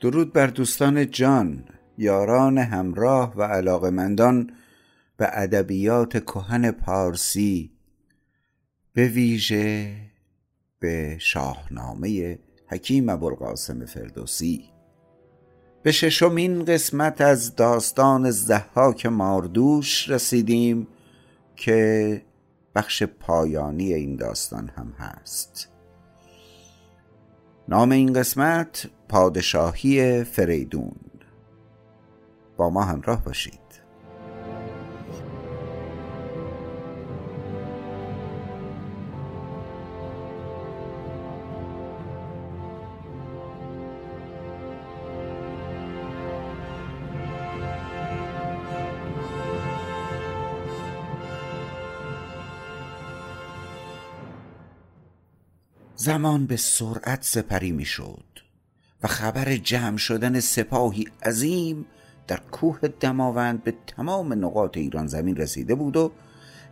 درود بر دوستان جان یاران همراه و علاقمندان به ادبیات کهن پارسی به ویژه به شاهنامه حکیم ابوالقاسم فردوسی. به ششمین قسمت از داستان زحاک ماردوش رسیدیم که بخش پایانی این داستان هم هست. نام این قسمت پادشاهی فریدون. با ما همراه باشید. زمان به سرعت سپری می‌شد و خبر جمع شدن سپاهی عظیم در کوه دماوند به تمام نقاط ایران زمین رسیده بود و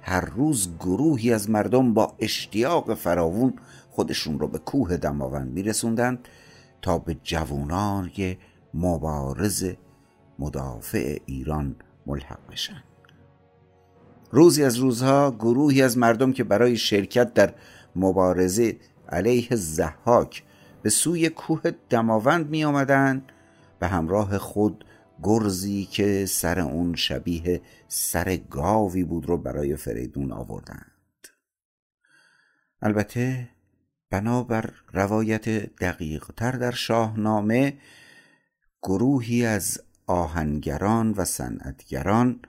هر روز گروهی از مردم با اشتیاق فراوون خودشون رو به کوه دماوند میرسوندند تا به جوانان مبارز مدافع ایران ملحق بشن. روزی از روزها گروهی از مردم که برای شرکت در مبارزه علیه زحاک به سوی کوه دماوند می آمدن به همراه خود گرزی که سر اون شبیه سر گاوی بود رو برای فریدون آوردند. البته بنابر روایت دقیق تر در شاهنامه گروهی از آهنگران و صنعتگران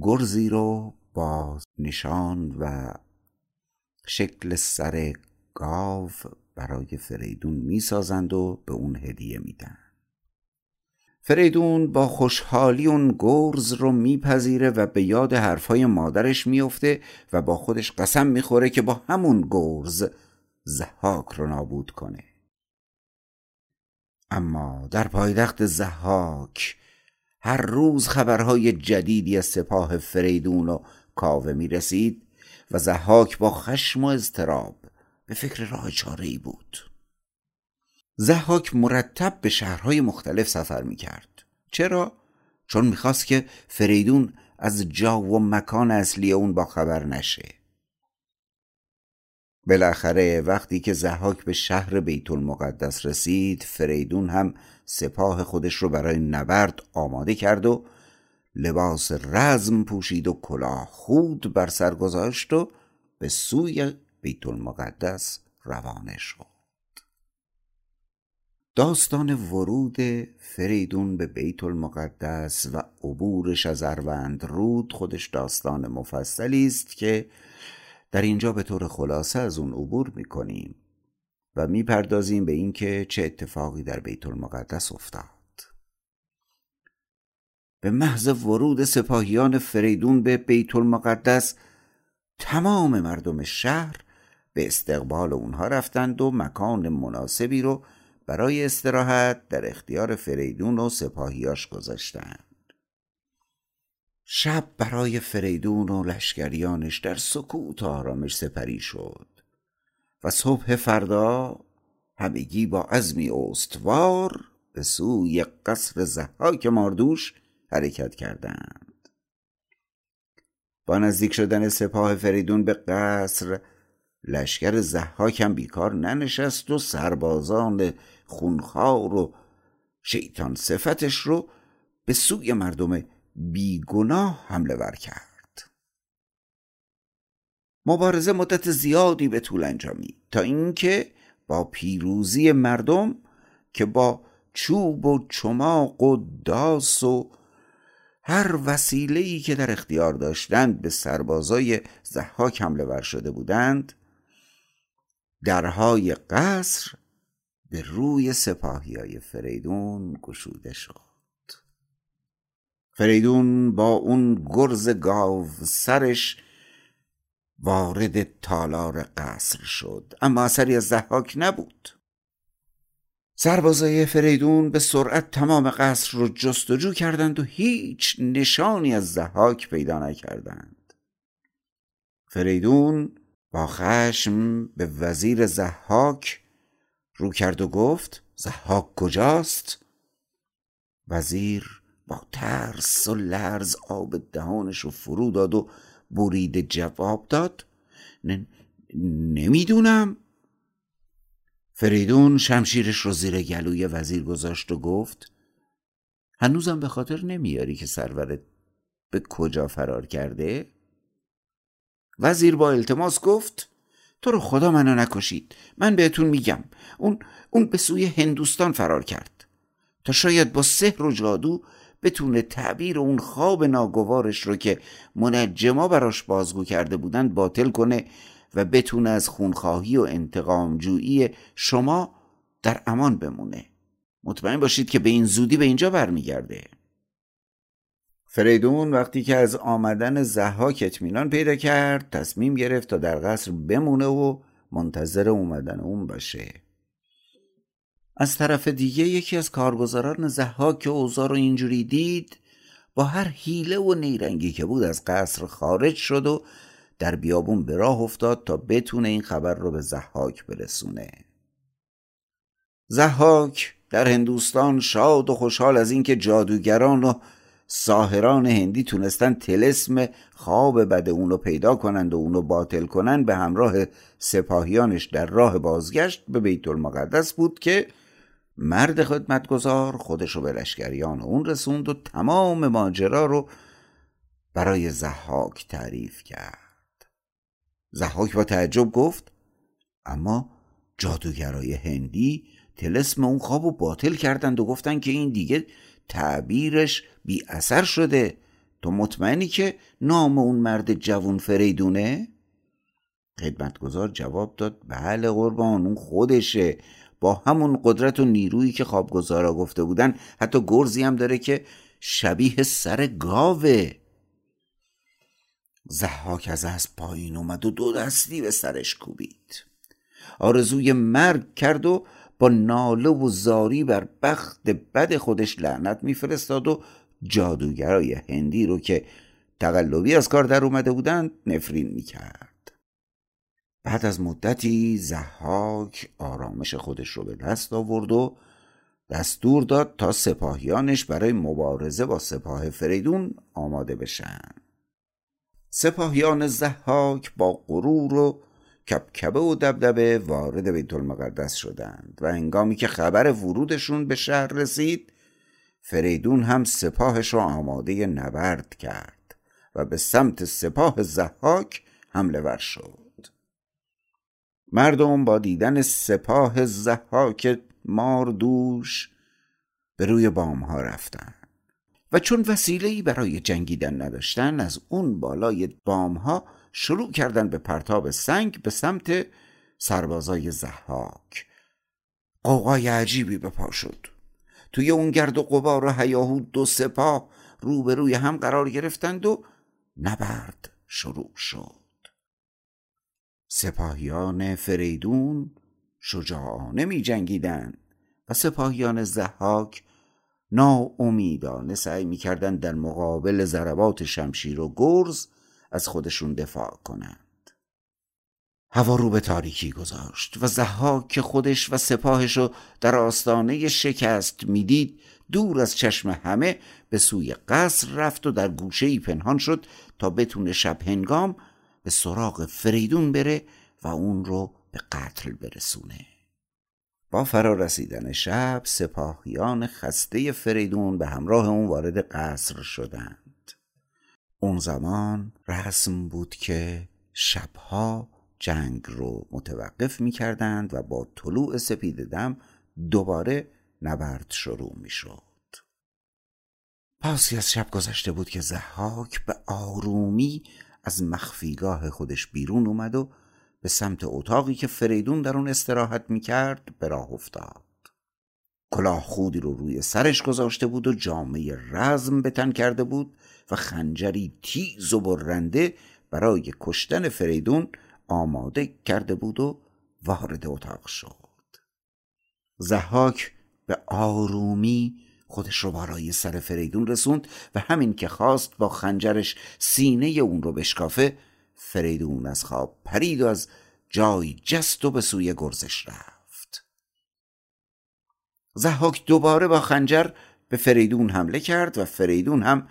گرزی رو با نشان و شکل سر گاو برای فریدون می‌سازند و به اون هدیه میدن فریدون با خوشحالی اون گرز رو میپذیره و به یاد حرفای مادرش میفته و با خودش قسم می‌خوره که با همون گرز زحاک رو نابود کنه. اما در پایتخت زحاک هر روز خبرهای جدیدی از سپاه فریدون و کاوه می رسید و زحاک با خشم و اضطراب به فکر راه چاره ای بود. زحاک مرتب به شهرهای مختلف سفر می کرد چرا؟ چون می‌خواست که فریدون از جا و مکان اصلی اون با خبر نشه. بالاخره وقتی که زحاک به شهر بیت المقدس رسید فریدون هم سپاه خودش رو برای نبرد آماده کرد و لباس رزم پوشید و کلاه خود بر سر گذاشت و به سوی بیت المقدس روانه شد. داستان ورود فریدون به بیت المقدس و عبورش از اروند رود خودش داستان مفصلی است که در اینجا به طور خلاصه از اون عبور می‌کنیم و می‌پردازیم به اینکه چه اتفاقی در بیت المقدس افتاد. به محض ورود سپاهیان فریدون به بیت المقدس تمام مردم شهر به استقبال اونها رفتند و مکان مناسبی رو برای استراحت در اختیار فریدون و سپاهیاش گذاشتند. شب برای فریدون و لشکریانش در سکوت آرامش سپری شد و صبح فردا همگی با عزمی استوار به سوی قصر زحاک ماردوش حرکت کردند. با نزدیک شدن سپاه فریدون به قصر لشکر زحاک هم بیکار ننشست و سربازان خونخوار و شیطان صفتش رو به سوی مردم بیگناه حمله ور کرد. مبارزه مدت زیادی به طول انجامید تا اینکه با پیروزی مردم که با چوب و چماق و داس و هر وسیله‌ای که در اختیار داشتند به سربازای زحاک حمله ور شده بودند درهای قصر به روی سپاهی های فریدون گشوده شد. فریدون با اون گرز گاو سرش وارد تالار قصر شد اما اثری از زحاک نبود. سربازای فریدون به سرعت تمام قصر رو جستجو کردند و هیچ نشانی از زحاک پیدا نکردند. فریدون با خشم به وزیر زحاک رو کرد و گفت زحاک کجاست؟ وزیر با ترس و لرز آب دهانش رو فرو داد و برید جواب داد نمی‌دونم فریدون شمشیرش رو زیر گلوی وزیر گذاشت و گفت هنوزم به خاطر نمیاری که سرورت به کجا فرار کرده؟ وزیر با التماس گفت تو رو خدا منو نکشید. من بهتون میگم اون اون به سوی هندوستان فرار کرد. تا شاید با سحر و جادو بتونه تعبیر اون خواب ناگوارش رو که منجما براش بازگو کرده بودند باطل کنه و بتونه از خونخواهی و انتقام جویی شما در امان بمونه. مطمئن باشید که به این زودی به اینجا برمیگرده. فریدون وقتی که از آمدن زحاک اطمینان پیدا کرد تصمیم گرفت تا در قصر بمونه و منتظر اومدن اون باشه. از طرف دیگه یکی از کارگزاران زحاک که اوضاع رو اینجوری دید با هر حیله و نیرنگی که بود از قصر خارج شد و در بیابون به راه افتاد تا بتونه این خبر رو به زحاک برسونه. زحاک در هندوستان شاد و خوشحال از اینکه جادوگران و ساهران هندی تونستن تلسم خواب بد اونو پیدا کنند و اونو باطل کنند به همراه سپاهیانش در راه بازگشت به بیت المقدس بود که مرد خدمتگزار خودشو به لشکریان اون رسوند و تمام ماجرا رو برای زحاک تعریف کرد. زحاک با تعجب گفت اما جادوگرای هندی تلسم اون خواب و باطل کردند و گفتن که این دیگه تعبیرش بی اثر شده. تو مطمئنی که نام اون مرد جوون فریدونه؟ خدمتگزار جواب داد بله قربان اون خودشه. با همون قدرت و نیرویی که خوابگزارا گفته بودن حتی گرزی هم داره که شبیه سر گاوه. زحاک از از پایین اومد و دو دستی به سرش کوبید. آرزوی مرگ کرد و با ناله و زاری بر بخت بد خودش لعنت میفرستاد و جادوگرای هندی رو که تقلبی از کار در اومده بودند نفرین می‌کرد. بعد از مدتی زحاک آرامش خودش رو به دست آورد و دستور داد تا سپاهیانش برای مبارزه با سپاه فریدون آماده بشن. سپاهیان زحاک با غرور و کبکبه و دبدبه وارد بیت المقدس شدند و انگامی که خبر ورودشون به شهر رسید فریدون هم سپاهش را آماده نبرد کرد و به سمت سپاه زحاک حمله ور شد. مردم با دیدن سپاه زحاک ماردوش به روی بام ها رفتند و چون وسیله‌ای برای جنگیدن نداشتن از اون بالای بام ها شروع کردن به پرتاب سنگ به سمت سربازای زحاک. قوقای عجیبی به پا شد. توی اون گرد و قبار و هیاهو دو سپاه روبروی هم قرار گرفتند و نبرد شروع شد. سپاهیان فریدون شجاعانه می جنگیدن و سپاهیان زحاک ناامیدانه سعی می در مقابل ضربات شمشیر و گرز از خودشون دفاع کنند. هوا رو به تاریکی گذاشت و زحاک که خودش و سپاهش رو در آستانه شکست می‌دید دور از چشم همه به سوی قصر رفت و در گوشه ای پنهان شد تا بتونه شب هنگام به سراغ فریدون بره و اون رو به قتل برسونه. با فرا رسیدن شب سپاهیان خسته فریدون به همراه اون وارد قصر شدند. اون زمان رسم بود که شبها جنگ رو متوقف می کردند و با طلوع سپید دم دوباره نبرد شروع می شد. پاسی از شب گذشته بود که زحاک به آرومی از مخفیگاه خودش بیرون اومد و به سمت اتاقی که فریدون در اون استراحت می کرد به راه افتاد. کلاه خودی رو روی سرش گذاشته بود و جامعه رزم به تن کرده بود و خنجری تیز و برنده برای کشتن فریدون آماده کرده بود و وارد اتاق شد. زحاک به آرومی خودش رو برای سر فریدون رسوند و همین که خواست با خنجرش سینه اون رو بشکافه فریدون از خواب پرید و از جای جست و به سوی گرزش رفت. زحاک دوباره با خنجر به فریدون حمله کرد و فریدون هم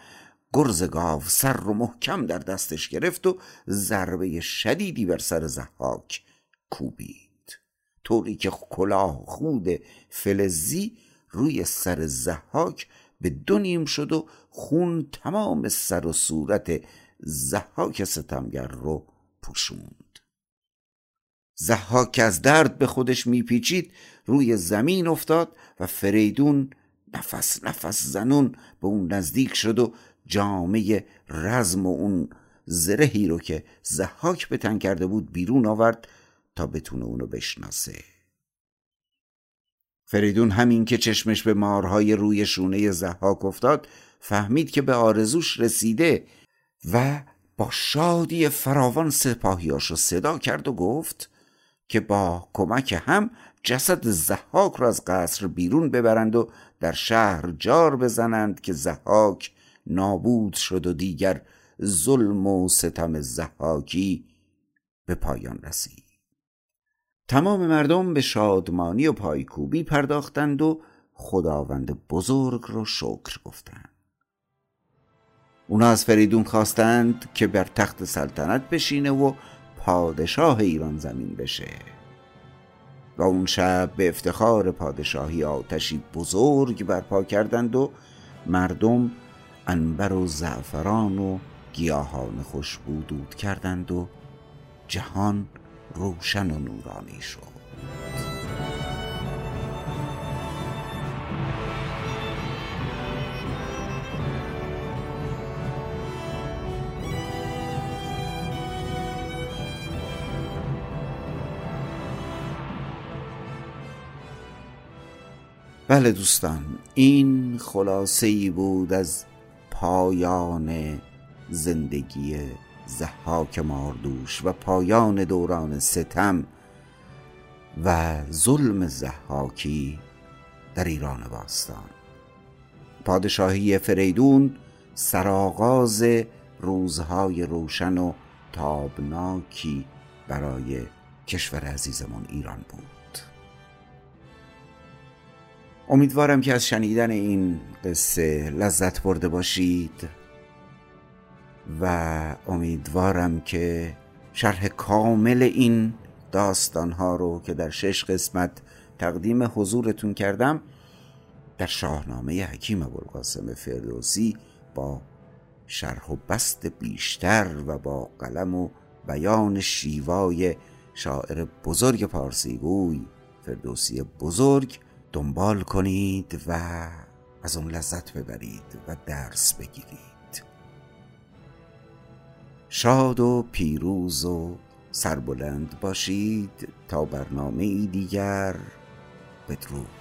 گرز گاو سر رو محکم در دستش گرفت و ضربه شدیدی بر سر زحاک کوبید. طوری که کلاه خود فلزی روی سر زحاک به دو نیم شد و خون تمام سر و صورت زحاک ستمگر رو پوشوند. زحاک از درد به خودش میپیچید روی زمین افتاد و فریدون نفس نفس زنون به اون نزدیک شد و جامعه رزم و اون زرهی رو که زحاک به تن کرده بود بیرون آورد تا بتونه اونو بشناسه. فریدون همین که چشمش به مارهای روی شونه زحاک افتاد فهمید که به آرزوش رسیده و با شادی فراوان سپاهیاش رو صدا کرد و گفت که با کمک هم جسد زحاک را از قصر بیرون ببرند و در شهر جار بزنند که زحاک نابود شد و دیگر ظلم و ستم زحاکی به پایان رسید. تمام مردم به شادمانی و پایکوبی پرداختند و خداوند بزرگ رو شکر گفتند. اونا از فریدون خواستند که بر تخت سلطنت بشینه و پادشاه ایران زمین بشه. و اون شب به افتخار پادشاهی آتشی بزرگ برپا کردند و مردم انبر و زعفران و گیاهان خوشبو دود کردند و جهان روشن و نورانی شد. بله دوستان این خلاصه ای بود از پایان زندگی زحاک ماردوش و پایان دوران ستم و ظلم زحاکی در ایران باستان. پادشاهی فریدون سرآغاز روزهای روشن و تابناکی برای کشور عزیزمان ایران بود. امیدوارم که از شنیدن این قصه لذت برده باشید و امیدوارم که شرح کامل این داستانها رو که در شش قسمت تقدیم حضورتون کردم در شاهنامه حکیم ابوالقاسم فردوسی با شرح و بست بیشتر و با قلم و بیان شیوای شاعر بزرگ پارسیگوی فردوسی بزرگ دنبال کنید و از اون لذت ببرید و درس بگیرید. شاد و پیروز و سربلند باشید تا برنامه دیگر بدرود.